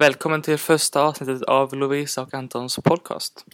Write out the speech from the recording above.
Välkommen till första avsnittet av Lovisa och Antons podcast.